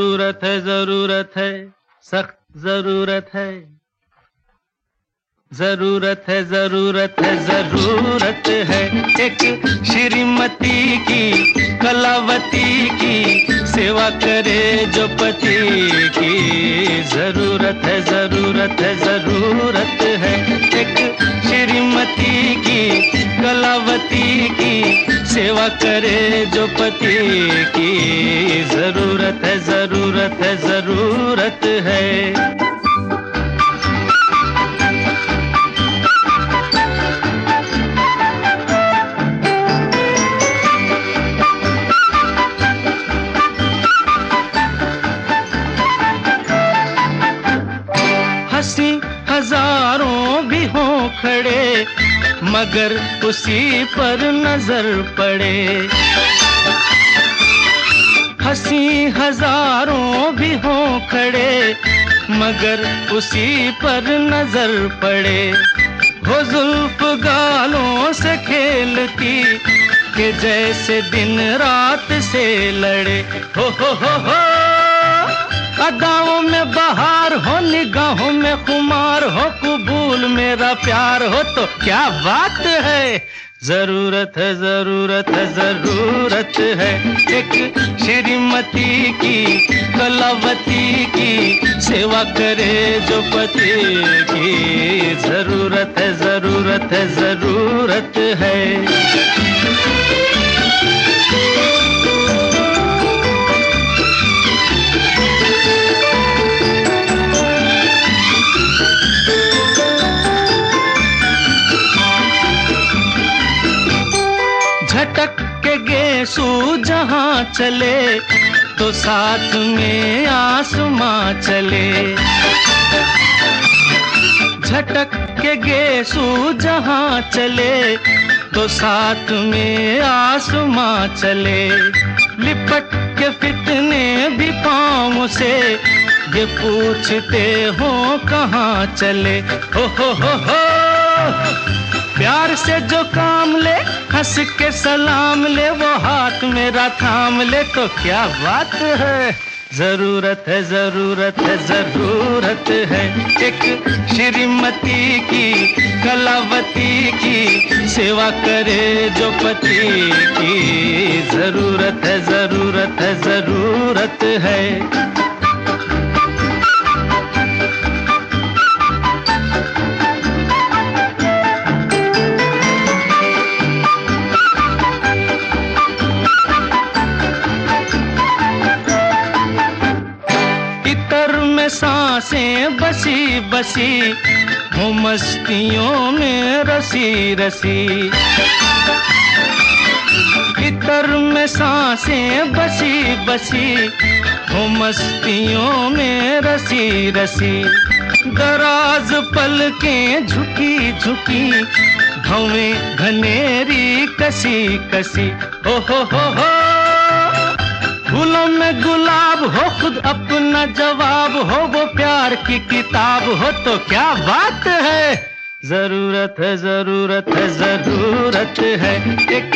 ज़रूरत है ज़रूरत है, सख्त ज़रूरत है। ज़रूरत है ज़रूरत है ज़रूरत है। एक श्रीमती की, कलावती की सेवा करे जो पति की। ज़रूरत है ज़रूरत है ज़रूरत है। एक श्रीमती की, कलावती की सेवा करे जो पति की ज़रूरत है ज़रूरत है ज़रूरत है। हँसी हज़ारों भी हो खड़े मगर उसी पर नज़र पड़े। हँसी हज़ारों भी हो खड़े, मगर उसी पर नज़र पड़े। हो जुल्फ गालों से खेलती, के जैसे दिन रात से लड़े। हो हो हो हो। अदाओं में बहार हो, निगाहों में कुमार हो, कबूल मेरा प्यार हो तो क्या बात है? ज़रूरत है ज़रूरत है ज़रूरत है। एक श्रीमती की, कलावती की सेवा करे जो पति की। ज़रूरत है ज़रूरत है ज़रूरत है। जहाँ चले तो साथ में आसमां चले। झटक के गेसू जहाँ चले तो साथ में आसमां चले। लिपट के फितने भी पाँव से, ये पूछते हो कहाँ चले? हो हो हो हो। प्यार से जो काम ले, हंस के सलाम ले, वो हाथ मेरा थाम ले तो क्या बात है? ज़रूरत है ज़रूरत है ज़रूरत है। एक श्रीमती की, कलावती की सेवा करे जो पति की। ज़रूरत है ज़रूरत है ज़रूरत है। साँसें बसी बसी हो मस्तियों में रसी रसी। इतर में साँसें बसी बसी हो मस्तियों में रसी रसी। दराज पल के झुकी झुकी, भवें घनेरी कसी कसी। हो हो हो हो। फूलों में गुलाब हो खुद अपना जवाब हो वो प्यार की किताब हो तो क्या बात है? ज़रूरत है ज़रूरत है ज़रूरत है। एक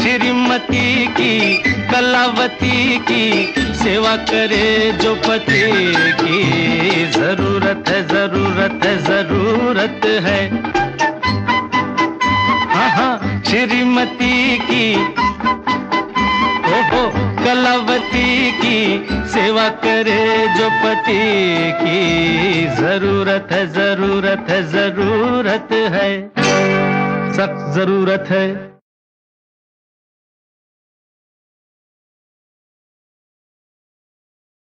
श्रीमती की कलावती की सेवा करे जो पति की। ज़रूरत है ज़रूरत है ज़रूरत है। हाँ हाँ श्रीमती की ओ, हो हो की, सेवा करे जो पति की। ज़रूरत है ज़रूरत है ज़रूरत है। सख्त ज़रूरत है।